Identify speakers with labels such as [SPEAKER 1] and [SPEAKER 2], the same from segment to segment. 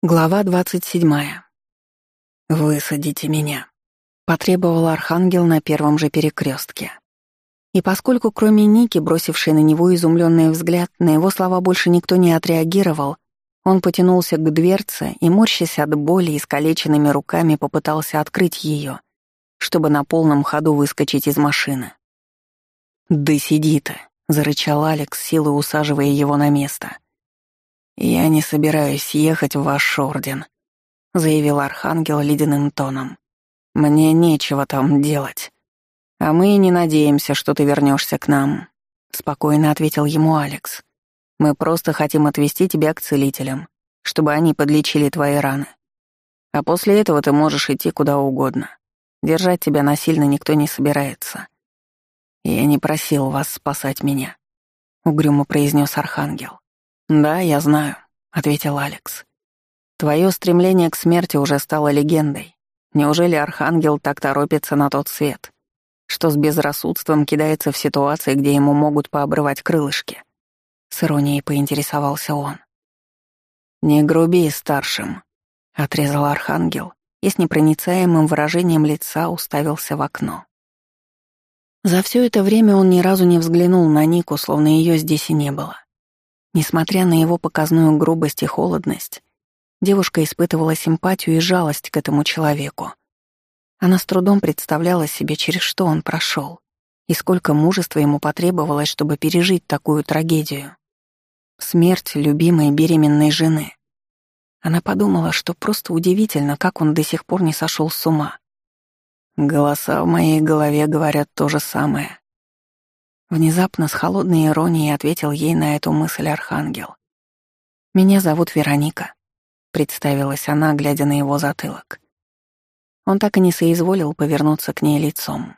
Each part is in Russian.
[SPEAKER 1] Глава двадцать седьмая. «Высадите меня», — потребовал Архангел на первом же перекрестке. И поскольку кроме Ники, бросившей на него изумленный взгляд, на его слова больше никто не отреагировал, он потянулся к дверце и, морщась от боли, искалеченными руками попытался открыть ее, чтобы на полном ходу выскочить из машины. «Да сиди ты», — зарычал Алекс, силой усаживая его на место — «Я не собираюсь ехать в ваш орден», — заявил Архангел ледяным тоном. «Мне нечего там делать. А мы не надеемся, что ты вернешься к нам», — спокойно ответил ему Алекс. «Мы просто хотим отвезти тебя к целителям, чтобы они подлечили твои раны. А после этого ты можешь идти куда угодно. Держать тебя насильно никто не собирается. Я не просил вас спасать меня», — угрюмо произнес Архангел. «Да, я знаю», — ответил Алекс. «Твое стремление к смерти уже стало легендой. Неужели Архангел так торопится на тот свет, что с безрассудством кидается в ситуации, где ему могут пообрывать крылышки?» С иронией поинтересовался он. «Не груби старшим», — отрезал Архангел и с непроницаемым выражением лица уставился в окно. За все это время он ни разу не взглянул на Нику, словно ее здесь и не было. Несмотря на его показную грубость и холодность, девушка испытывала симпатию и жалость к этому человеку. Она с трудом представляла себе, через что он прошел, и сколько мужества ему потребовалось, чтобы пережить такую трагедию. Смерть любимой беременной жены. Она подумала, что просто удивительно, как он до сих пор не сошел с ума. Голоса в моей голове говорят то же самое. Внезапно с холодной иронией ответил ей на эту мысль Архангел. «Меня зовут Вероника», — представилась она, глядя на его затылок. Он так и не соизволил повернуться к ней лицом.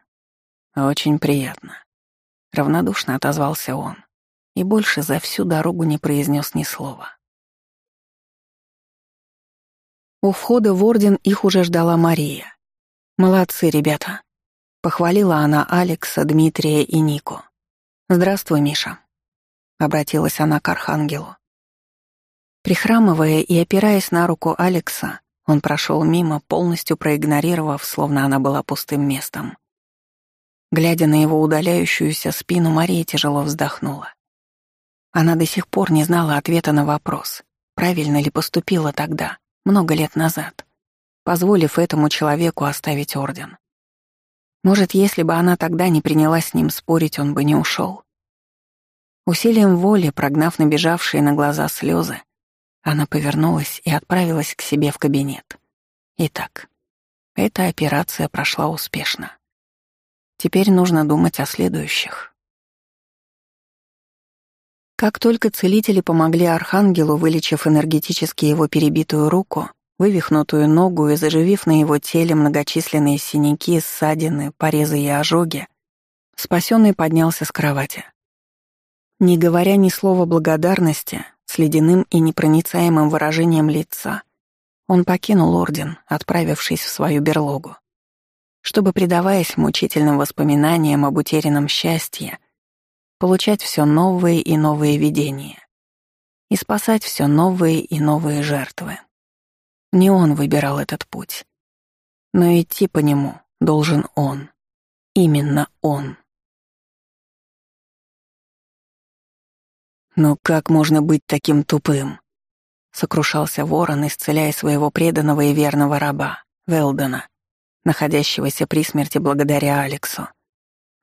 [SPEAKER 1] «Очень приятно», — равнодушно отозвался он и больше за всю дорогу не произнес ни слова. У входа в Орден их уже ждала Мария. «Молодцы, ребята», — похвалила она Алекса, Дмитрия и Нику. «Здравствуй, Миша», — обратилась она к Архангелу. Прихрамывая и опираясь на руку Алекса, он прошел мимо, полностью проигнорировав, словно она была пустым местом. Глядя на его удаляющуюся спину, Мария тяжело вздохнула. Она до сих пор не знала ответа на вопрос, правильно ли поступила тогда, много лет назад, позволив этому человеку оставить орден. Может, если бы она тогда не принялась с ним спорить, он бы не ушел. Усилием воли, прогнав набежавшие на глаза слезы, она повернулась и отправилась к себе в кабинет. Итак, эта операция прошла успешно. Теперь нужно думать о следующих. Как только целители помогли Архангелу, вылечив энергетически его перебитую руку, вывихнутую ногу и заживив на его теле многочисленные синяки, ссадины, порезы и ожоги, спасенный поднялся с кровати. Не говоря ни слова благодарности, с ледяным и непроницаемым выражением лица, он покинул орден, отправившись в свою берлогу, чтобы, предаваясь мучительным воспоминаниям об утерянном счастье, получать все новые и новые видения и спасать все новые и новые жертвы. Не он выбирал этот путь. Но идти по нему должен он. Именно он. «Но как можно быть таким тупым?» — сокрушался ворон, исцеляя своего преданного и верного раба, Велдона, находящегося при смерти благодаря Алексу.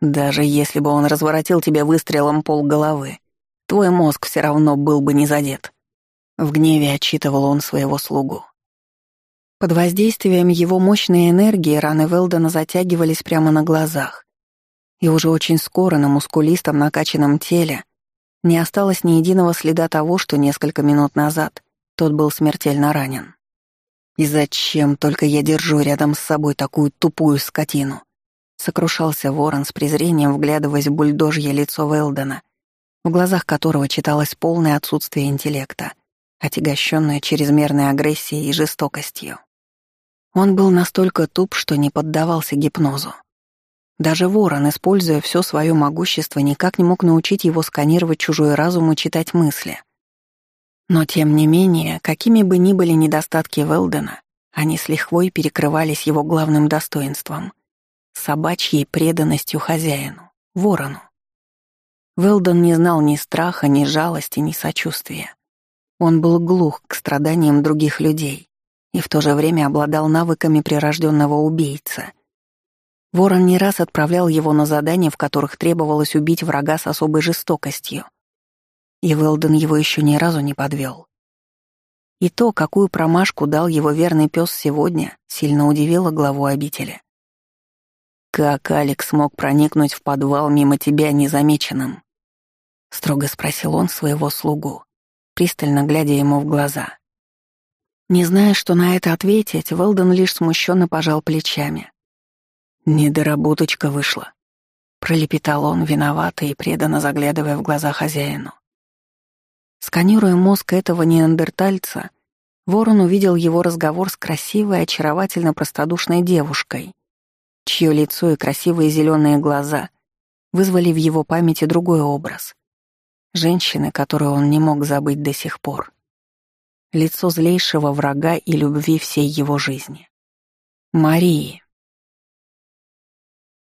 [SPEAKER 1] «Даже если бы он разворотил тебя выстрелом полголовы, твой мозг все равно был бы не задет». В гневе отчитывал он своего слугу. Под воздействием его мощной энергии раны Велдона затягивались прямо на глазах. И уже очень скоро на мускулистом накачанном теле не осталось ни единого следа того, что несколько минут назад тот был смертельно ранен. «И зачем только я держу рядом с собой такую тупую скотину?» Сокрушался ворон с презрением, вглядываясь в бульдожье лицо Велдона, в глазах которого читалось полное отсутствие интеллекта, отягощенное чрезмерной агрессией и жестокостью. Он был настолько туп, что не поддавался гипнозу. Даже ворон, используя все свое могущество, никак не мог научить его сканировать чужой разум и читать мысли. Но тем не менее, какими бы ни были недостатки Велдена, они с лихвой перекрывались его главным достоинством — собачьей преданностью хозяину, ворону. Велден не знал ни страха, ни жалости, ни сочувствия. Он был глух к страданиям других людей и в то же время обладал навыками прирожденного убийцы. Ворон не раз отправлял его на задания, в которых требовалось убить врага с особой жестокостью — и Велден его еще ни разу не подвел. И то, какую промашку дал его верный пес сегодня, сильно удивило главу обители. «Как Алекс смог проникнуть в подвал мимо тебя незамеченным?» — строго спросил он своего слугу, пристально глядя ему в глаза. Не зная, что на это ответить, Велден лишь смущенно пожал плечами. «Недоработочка вышла», — пролепетал он, виноватый и преданно заглядывая в глаза хозяину. Сканируя мозг этого неандертальца, Ворон увидел его разговор с красивой, очаровательно простодушной девушкой, чье лицо и красивые зеленые глаза вызвали в его памяти другой образ. Женщины, которую он не мог забыть до сих пор. Лицо злейшего врага и любви всей его жизни. Марии.